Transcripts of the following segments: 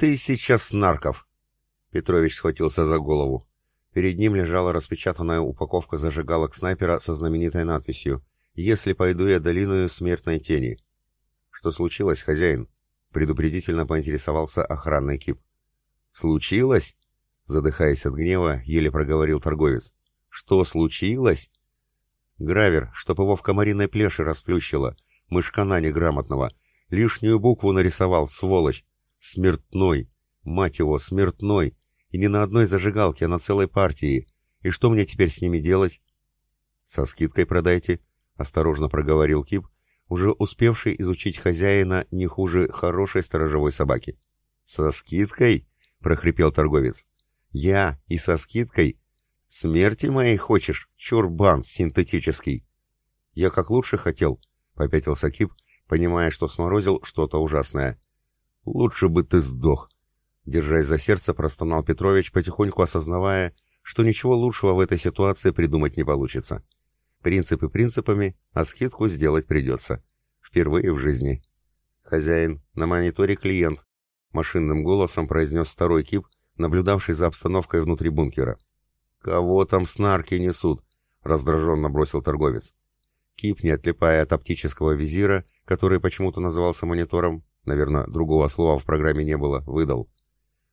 Тысяча снарков!» Петрович схватился за голову. Перед ним лежала распечатанная упаковка зажигалок снайпера со знаменитой надписью «Если пойду я долиною смертной тени». «Что случилось, хозяин?» — предупредительно поинтересовался охранный кип. «Случилось?» — задыхаясь от гнева, еле проговорил торговец. «Что случилось?» «Гравер, чтоб его в комариной плеше расплющило, мышкана неграмотного, лишнюю букву нарисовал, сволочь, смертной, мать его, смертной, и не на одной зажигалке, а на целой партии. И что мне теперь с ними делать? Со скидкой продайте, осторожно проговорил Кип, уже успевший изучить хозяина не хуже хорошей сторожевой собаки. Со скидкой? прохрипел торговец. Я и со скидкой? Смерти моей хочешь, чурбан синтетический? Я как лучше хотел, попятился Кип, понимая, что сморозил что-то ужасное. Лучше бы ты сдох, Держась за сердце, простонал Петрович, потихоньку осознавая, что ничего лучшего в этой ситуации придумать не получится. Принципы принципами, а скидку сделать придется. Впервые в жизни. «Хозяин, на мониторе клиент», — машинным голосом произнес второй кип, наблюдавший за обстановкой внутри бункера. «Кого там снарки несут?» — раздраженно бросил торговец. Кип, не отлипая от оптического визира, который почему-то назывался монитором, наверное, другого слова в программе не было, выдал.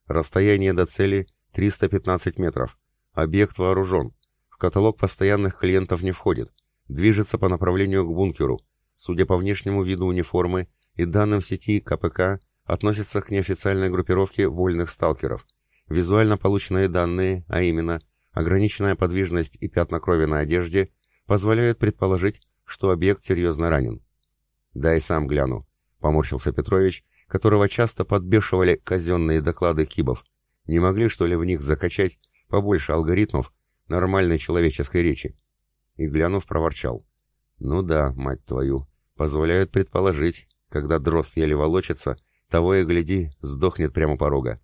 Расстояние до цели 315 метров. Объект вооружен. В каталог постоянных клиентов не входит. Движется по направлению к бункеру. Судя по внешнему виду униформы и данным сети КПК, относится к неофициальной группировке вольных сталкеров. Визуально полученные данные, а именно ограниченная подвижность и пятна крови на одежде, позволяют предположить, что объект серьезно ранен. «Дай сам гляну», — поморщился Петрович которого часто подбешивали казенные доклады кибов. Не могли, что ли, в них закачать побольше алгоритмов нормальной человеческой речи? И, глянув, проворчал. «Ну да, мать твою, позволяют предположить, когда дрозд еле волочится, того и гляди, сдохнет прямо порога.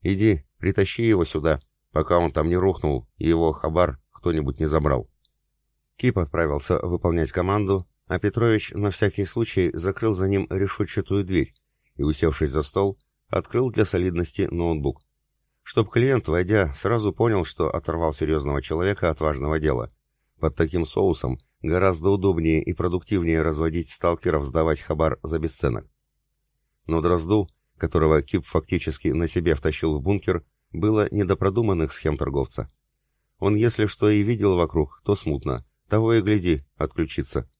Иди, притащи его сюда, пока он там не рухнул, и его хабар кто-нибудь не забрал». Кип отправился выполнять команду, а Петрович на всякий случай закрыл за ним решетчатую дверь, и, усевшись за стол, открыл для солидности ноутбук. Чтоб клиент, войдя, сразу понял, что оторвал серьезного человека от важного дела. Под таким соусом гораздо удобнее и продуктивнее разводить сталкеров сдавать хабар за бесценок. Но Дрозду, которого Кип фактически на себе втащил в бункер, было не до продуманных схем торговца. Он, если что и видел вокруг, то смутно. Того и гляди, отключиться.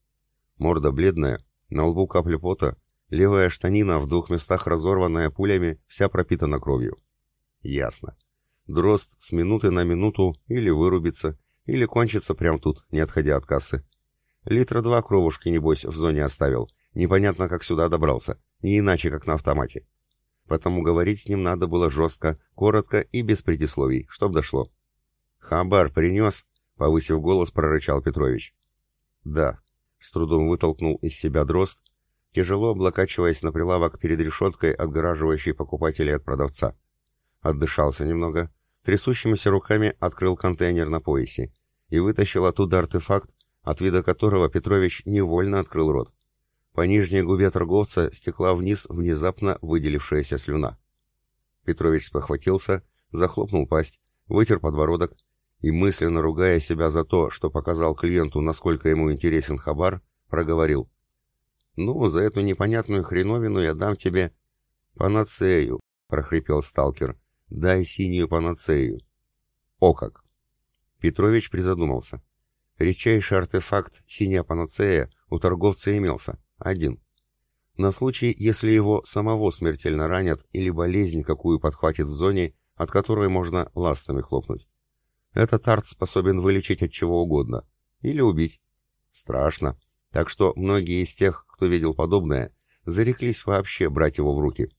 Морда бледная, на лбу капли пота, Левая штанина в двух местах разорванная пулями, вся пропитана кровью. Ясно. Дрозд с минуты на минуту или вырубится, или кончится прямо тут, не отходя от кассы. Литра два кровушки, небось, в зоне оставил. Непонятно, как сюда добрался. Не иначе, как на автомате. Потому говорить с ним надо было жестко, коротко и без предисловий, чтоб дошло. «Хабар принес?» — повысив голос, прорычал Петрович. «Да», — с трудом вытолкнул из себя дрозд тяжело облокачиваясь на прилавок перед решеткой, отгораживающей покупателей от продавца. Отдышался немного, трясущимися руками открыл контейнер на поясе и вытащил оттуда артефакт, от вида которого Петрович невольно открыл рот. По нижней губе торговца стекла вниз внезапно выделившаяся слюна. Петрович спохватился, захлопнул пасть, вытер подбородок и, мысленно ругая себя за то, что показал клиенту, насколько ему интересен хабар, проговорил. «Ну, за эту непонятную хреновину я дам тебе...» «Панацею», — прохрипел сталкер. «Дай синюю панацею». «О как!» Петрович призадумался. Редчайший артефакт «Синяя панацея» у торговца имелся. Один. На случай, если его самого смертельно ранят или болезнь какую подхватит в зоне, от которой можно ластами хлопнуть. Этот арт способен вылечить от чего угодно. Или убить. Страшно. Так что многие из тех, кто видел подобное, зареклись вообще брать его в руки.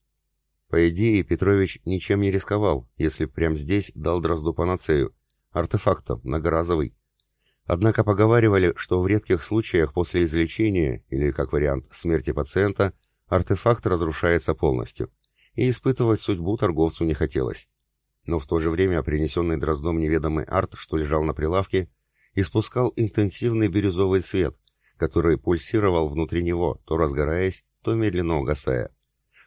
По идее, Петрович ничем не рисковал, если прямо здесь дал Дрозду панацею, артефактом, многоразовый. Однако поговаривали, что в редких случаях после излечения, или как вариант смерти пациента, артефакт разрушается полностью, и испытывать судьбу торговцу не хотелось. Но в то же время принесенный Дроздом неведомый арт, что лежал на прилавке, испускал интенсивный бирюзовый свет, который пульсировал внутри него, то разгораясь, то медленно угасая.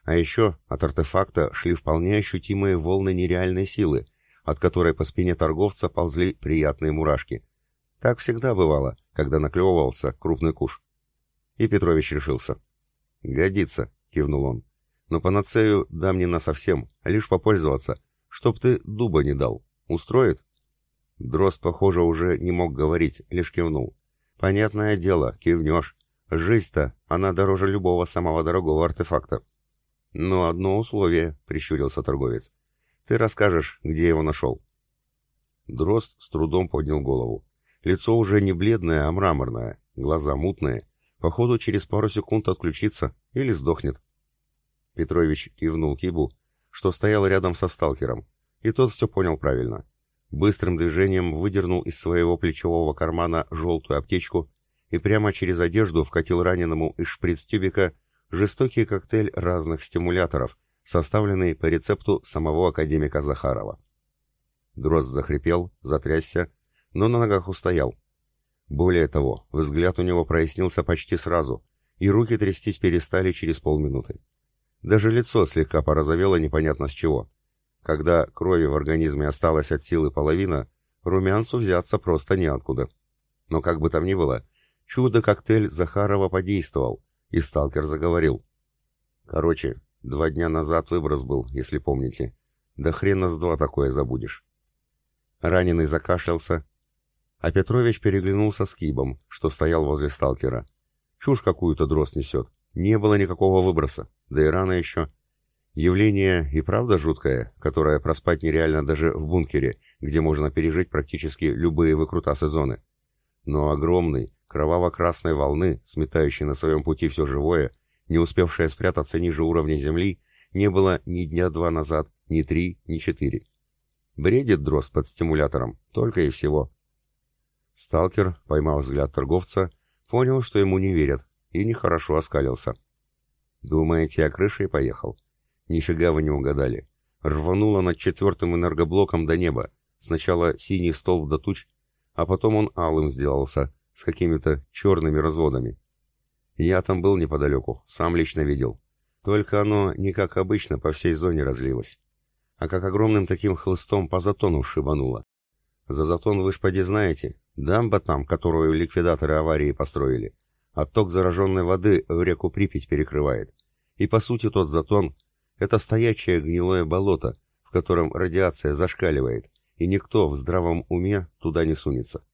А еще от артефакта шли вполне ощутимые волны нереальной силы, от которой по спине торговца ползли приятные мурашки. Так всегда бывало, когда наклевывался крупный куш. И Петрович решился. «Годится», — кивнул он. «Но панацею дам не на совсем, лишь попользоваться, чтоб ты дуба не дал. Устроит?» Дрозд, похоже, уже не мог говорить, лишь кивнул. «Понятное дело, кивнешь. Жизнь-то, она дороже любого самого дорогого артефакта». «Но одно условие», — прищурился торговец. «Ты расскажешь, где его нашел». Дрозд с трудом поднял голову. Лицо уже не бледное, а мраморное, глаза мутные. Походу, через пару секунд отключится или сдохнет. Петрович кивнул Кибу, что стоял рядом со сталкером, и тот все понял правильно. Быстрым движением выдернул из своего плечевого кармана желтую аптечку и прямо через одежду вкатил раненому из шприц-тюбика жестокий коктейль разных стимуляторов, составленный по рецепту самого академика Захарова. Дрозд захрипел, затрясся, но на ногах устоял. Более того, взгляд у него прояснился почти сразу, и руки трястись перестали через полминуты. Даже лицо слегка порозовело непонятно с чего. Когда крови в организме осталось от силы половина, румянцу взяться просто неоткуда. Но как бы там ни было, чудо-коктейль Захарова подействовал, и сталкер заговорил. Короче, два дня назад выброс был, если помните. Да хрена с два такое забудешь. Раненый закашлялся, а Петрович переглянулся с Кибом, что стоял возле сталкера. Чушь какую-то дрозд несет. Не было никакого выброса, да и рано еще. Явление и правда жуткое, которое проспать нереально даже в бункере, где можно пережить практически любые выкрутасы зоны. Но огромный, кроваво-красной волны, сметающей на своем пути все живое, не успевшее спрятаться ниже уровня земли, не было ни дня два назад, ни три, ни четыре. Бредит дрозд под стимулятором, только и всего. Сталкер, поймав взгляд торговца, понял, что ему не верят, и нехорошо оскалился. «Думаете, я крышей поехал?» Нифига вы не угадали. Рвануло над четвертым энергоблоком до неба. Сначала синий столб до туч, а потом он алым сделался, с какими-то черными разводами. Я там был неподалеку, сам лично видел. Только оно не как обычно по всей зоне разлилось, а как огромным таким хлыстом по затону шибануло. За затон вы ж поди знаете, дамба там, которую ликвидаторы аварии построили. Отток зараженной воды в реку Припять перекрывает. И по сути тот затон это стоячее гнилое болото, в котором радиация зашкаливает, и никто в здравом уме туда не сунется.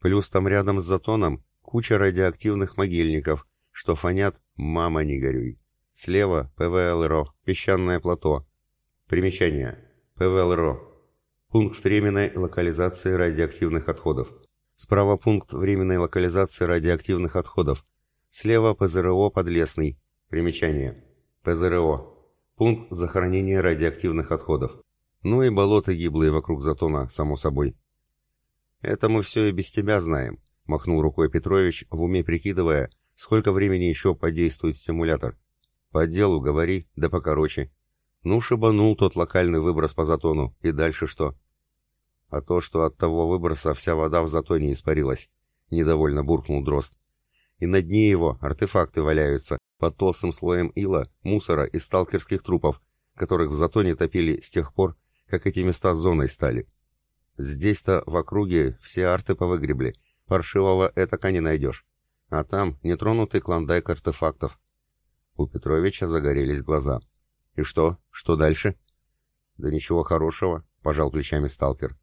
Плюс там рядом с затоном куча радиоактивных могильников, что фонят «мама, не горюй». Слева ПВЛРО, песчаное плато. Примечание. ПВЛРО. Пункт временной локализации радиоактивных отходов. Справа пункт временной локализации радиоактивных отходов. Слева ПЗРО Подлесный. Примечание. ПЗРО. Пункт захоронения радиоактивных отходов. Ну и болота гиблые вокруг Затона, само собой. «Это мы все и без тебя знаем», — махнул рукой Петрович, в уме прикидывая, сколько времени еще подействует стимулятор. «По делу говори, да покороче. Ну, шибанул тот локальный выброс по Затону, и дальше что?» «А то, что от того выброса вся вода в Затоне испарилась», — недовольно буркнул Дрозд. «И на дне его артефакты валяются, под толстым слоем ила, мусора и сталкерских трупов, которых в затоне топили с тех пор, как эти места зоной стали. Здесь-то в округе все арты повыгребли, паршивого этака не найдешь. А там нетронутый клондайк артефактов. У Петровича загорелись глаза. «И что? Что дальше?» «Да ничего хорошего», — пожал плечами сталкер.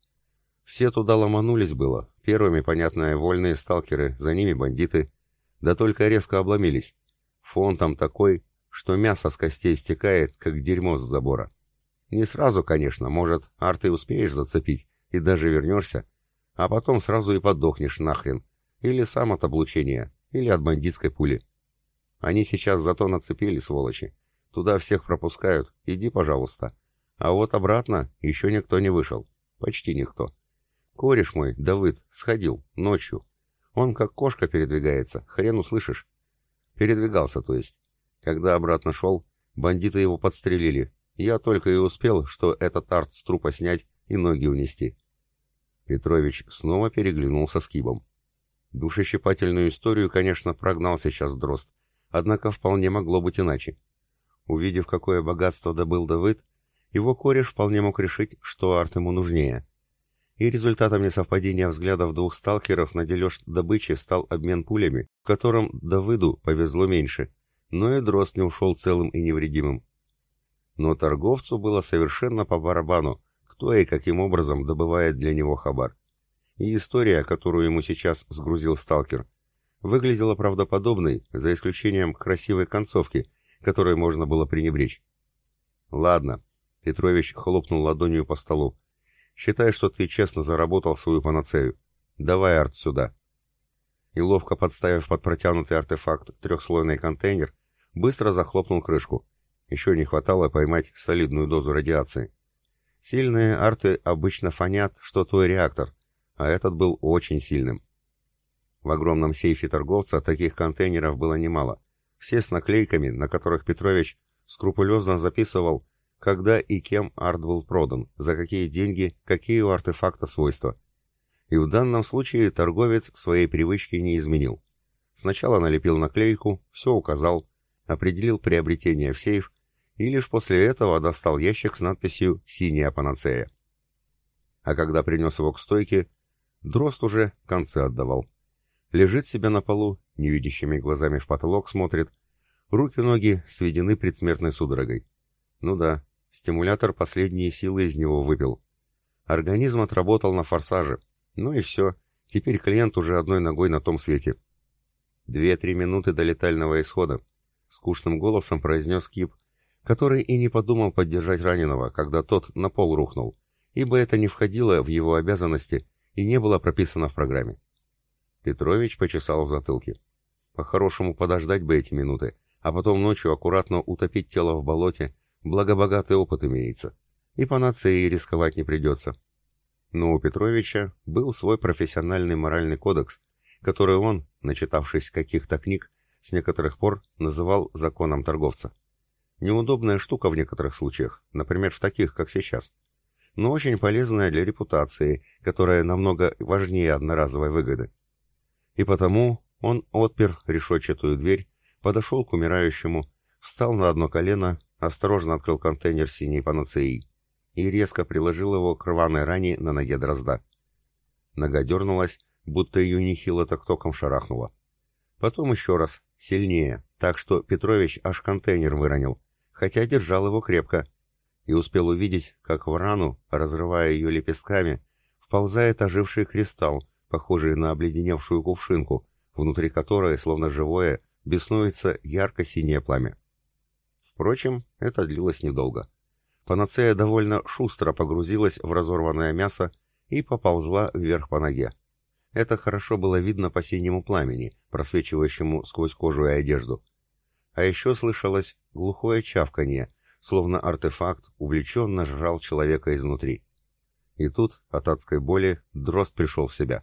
«Все туда ломанулись было. Первыми, понятно, вольные сталкеры, за ними бандиты. Да только резко обломились. Фон там такой, что мясо с костей стекает, как дерьмо с забора. Не сразу, конечно, может, арты успеешь зацепить и даже вернешься, а потом сразу и подохнешь нахрен. Или сам от облучения, или от бандитской пули. Они сейчас зато нацепили, сволочи. Туда всех пропускают, иди, пожалуйста. А вот обратно еще никто не вышел. Почти никто. Кореш мой, Давыд, сходил, ночью. Он как кошка передвигается, хрен услышишь. Передвигался, то есть. Когда обратно шел, бандиты его подстрелили. Я только и успел, что этот арт с трупа снять и ноги унести. Петрович снова переглянулся с Кибом. Душещипательную историю, конечно, прогнал сейчас Дрозд, однако вполне могло быть иначе. Увидев, какое богатство добыл Давыд, его кореш вполне мог решить, что арт ему нужнее. И результатом несовпадения взглядов двух сталкеров на дележ добычи стал обмен пулями, в котором Давыду повезло меньше, но и Дрозд не ушел целым и невредимым. Но торговцу было совершенно по барабану, кто и каким образом добывает для него хабар. И история, которую ему сейчас сгрузил сталкер, выглядела правдоподобной, за исключением красивой концовки, которой можно было пренебречь. «Ладно», — Петрович хлопнул ладонью по столу, — «считай, что ты честно заработал свою панацею. Давай арт сюда». И ловко подставив под протянутый артефакт трехслойный контейнер, быстро захлопнул крышку. Еще не хватало поймать солидную дозу радиации. Сильные арты обычно фонят, что твой реактор, а этот был очень сильным. В огромном сейфе торговца таких контейнеров было немало, все с наклейками, на которых Петрович скрупулезно записывал, когда и кем арт был продан, за какие деньги, какие у артефакта свойства. И в данном случае торговец своей привычки не изменил. Сначала налепил наклейку, все указал, определил приобретение в сейф и лишь после этого достал ящик с надписью «Синяя панацея». А когда принес его к стойке, Дрозд уже концы отдавал. Лежит себе на полу, невидящими глазами в потолок смотрит, руки-ноги сведены предсмертной судорогой. Ну да, стимулятор последние силы из него выпил. Организм отработал на форсаже. Ну и все, теперь клиент уже одной ногой на том свете. Две-три минуты до летального исхода. Скучным голосом произнес Кип, который и не подумал поддержать раненого, когда тот на пол рухнул, ибо это не входило в его обязанности и не было прописано в программе. Петрович почесал в затылке. По-хорошему подождать бы эти минуты, а потом ночью аккуратно утопить тело в болоте, благо богатый опыт имеется. И по нации рисковать не придется. Но у Петровича был свой профессиональный моральный кодекс, который он, начитавшись каких-то книг, с некоторых пор называл законом торговца. Неудобная штука в некоторых случаях, например, в таких, как сейчас. Но очень полезная для репутации, которая намного важнее одноразовой выгоды. И потому он отпер решетчатую дверь, подошел к умирающему, встал на одно колено, осторожно открыл контейнер синей панацеи и резко приложил его к рваной ране на ноге дрозда. Нога дернулась, будто ее нехило так током шарахнуло. Потом еще раз, сильнее, так что Петрович аж контейнер выронил, хотя держал его крепко, и успел увидеть, как в рану, разрывая ее лепестками, вползает оживший кристалл, похожие на обледеневшую кувшинку, внутри которой, словно живое, беснуется ярко-синее пламя. Впрочем, это длилось недолго. Панацея довольно шустро погрузилась в разорванное мясо и поползла вверх по ноге. Это хорошо было видно по синему пламени, просвечивающему сквозь кожу и одежду. А еще слышалось глухое чавканье, словно артефакт увлеченно жрал человека изнутри. И тут, от адской боли, дрозд пришел в себя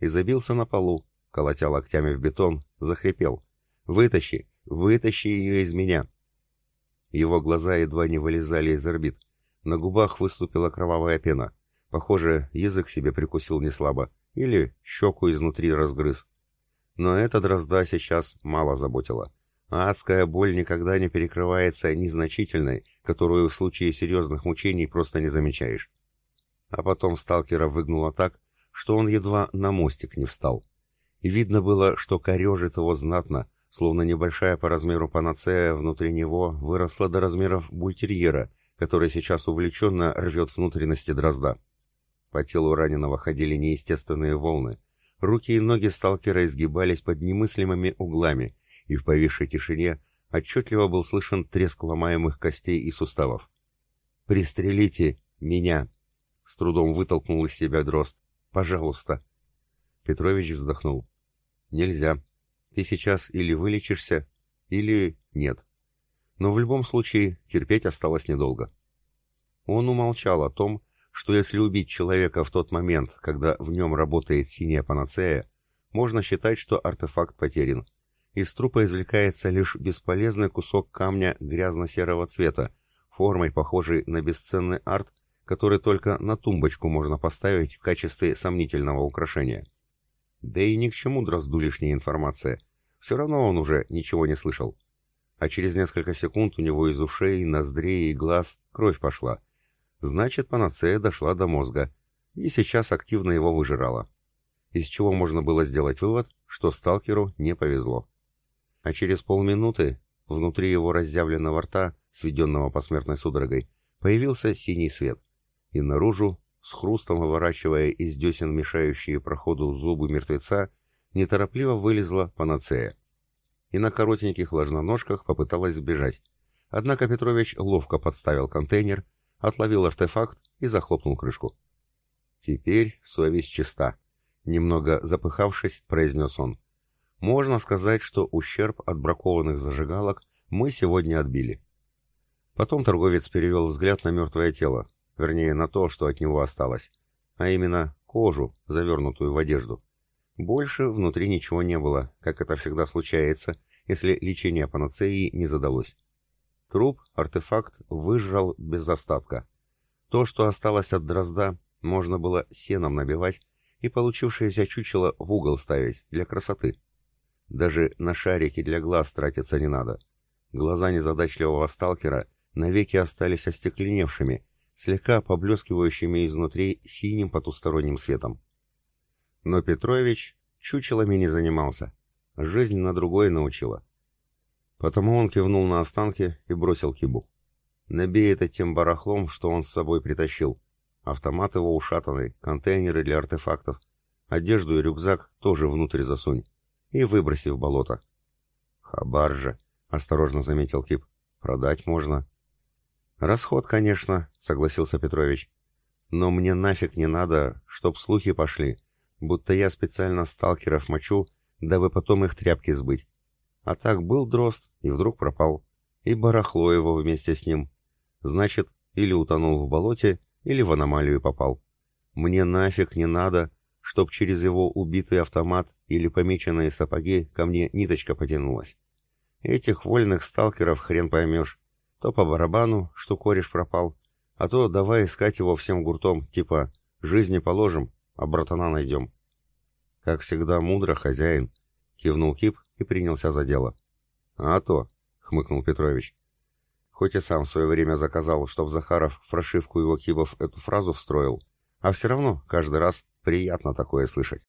и забился на полу, колотя локтями в бетон, захрипел. «Вытащи! Вытащи ее из меня!» Его глаза едва не вылезали из орбит. На губах выступила кровавая пена. Похоже, язык себе прикусил неслабо. Или щеку изнутри разгрыз. Но это дрозда сейчас мало заботило. А адская боль никогда не перекрывается незначительной, которую в случае серьезных мучений просто не замечаешь. А потом сталкера выгнуло так, что он едва на мостик не встал. И видно было, что корежит его знатно, словно небольшая по размеру панацея внутри него выросла до размеров бультерьера, который сейчас увлеченно рвет внутренности дрозда. По телу раненого ходили неестественные волны. Руки и ноги сталкера изгибались под немыслимыми углами, и в повисшей тишине отчетливо был слышен треск ломаемых костей и суставов. «Пристрелите меня!» — с трудом вытолкнул из себя дрозд. Пожалуйста. Петрович вздохнул. Нельзя. Ты сейчас или вылечишься, или нет. Но в любом случае терпеть осталось недолго. Он умолчал о том, что если убить человека в тот момент, когда в нем работает синяя панацея, можно считать, что артефакт потерян. Из трупа извлекается лишь бесполезный кусок камня грязно-серого цвета, формой похожей на бесценный арт который только на тумбочку можно поставить в качестве сомнительного украшения. Да и ни к чему Дрозду лишняя информация. Все равно он уже ничего не слышал. а через несколько секунд у него из ушей, ноздрей и глаз кровь пошла. Значит, панацея дошла до мозга, и сейчас активно его выжирала. Из чего можно было сделать вывод, что сталкеру не повезло. А через полминуты внутри его разъявленного рта, сведенного посмертной судорогой, появился синий свет, и наружу, с хрустом выворачивая из десен мешающие проходу зубы мертвеца, неторопливо вылезла панацея. И на коротеньких ложноножках попыталась сбежать. Однако Петрович ловко подставил контейнер, отловил артефакт и захлопнул крышку. «Теперь совесть чиста», — немного запыхавшись, произнес он. «Можно сказать, что ущерб от бракованных зажигалок мы сегодня отбили». Потом торговец перевел взгляд на мертвое тело, вернее, на то, что от него осталось, а именно кожу, завернутую в одежду. Больше внутри ничего не было, как это всегда случается, если лечение панацеи не задалось. Труп артефакт выжрал без остатка. То, что осталось от дрозда, можно было сеном набивать и получившееся чучело в угол ставить для красоты. Даже на шарики для глаз тратиться не надо. Глаза незадачливого сталкера навеки остались остекленевшими, слегка поблескивающими изнутри синим потусторонним светом. Но Петрович чучелами не занимался. Жизнь на другое научила. Потому он кивнул на останки и бросил кибу. Набей это тем барахлом, что он с собой притащил. Автомат его ушатанный, контейнеры для артефактов. Одежду и рюкзак тоже внутрь засунь. И выброси в болото. Хабар же, осторожно заметил Кип. Продать можно. Расход, конечно, согласился Петрович. Но мне нафиг не надо, чтоб слухи пошли, будто я специально сталкеров мочу, дабы потом их тряпки сбыть. А так был дрозд, и вдруг пропал. И барахло его вместе с ним. Значит, или утонул в болоте, или в аномалию попал. Мне нафиг не надо, чтоб через его убитый автомат или помеченные сапоги ко мне ниточка потянулась. Этих вольных сталкеров хрен поймешь. То по барабану, что кореш пропал, а то давай искать его всем гуртом, типа «жизни положим, а братана найдем». Как всегда мудро, хозяин, кивнул Кип и принялся за дело. А то, хмыкнул Петрович. Хоть и сам в свое время заказал, чтоб Захаров в прошивку его кибов эту фразу встроил, а все равно каждый раз приятно такое слышать.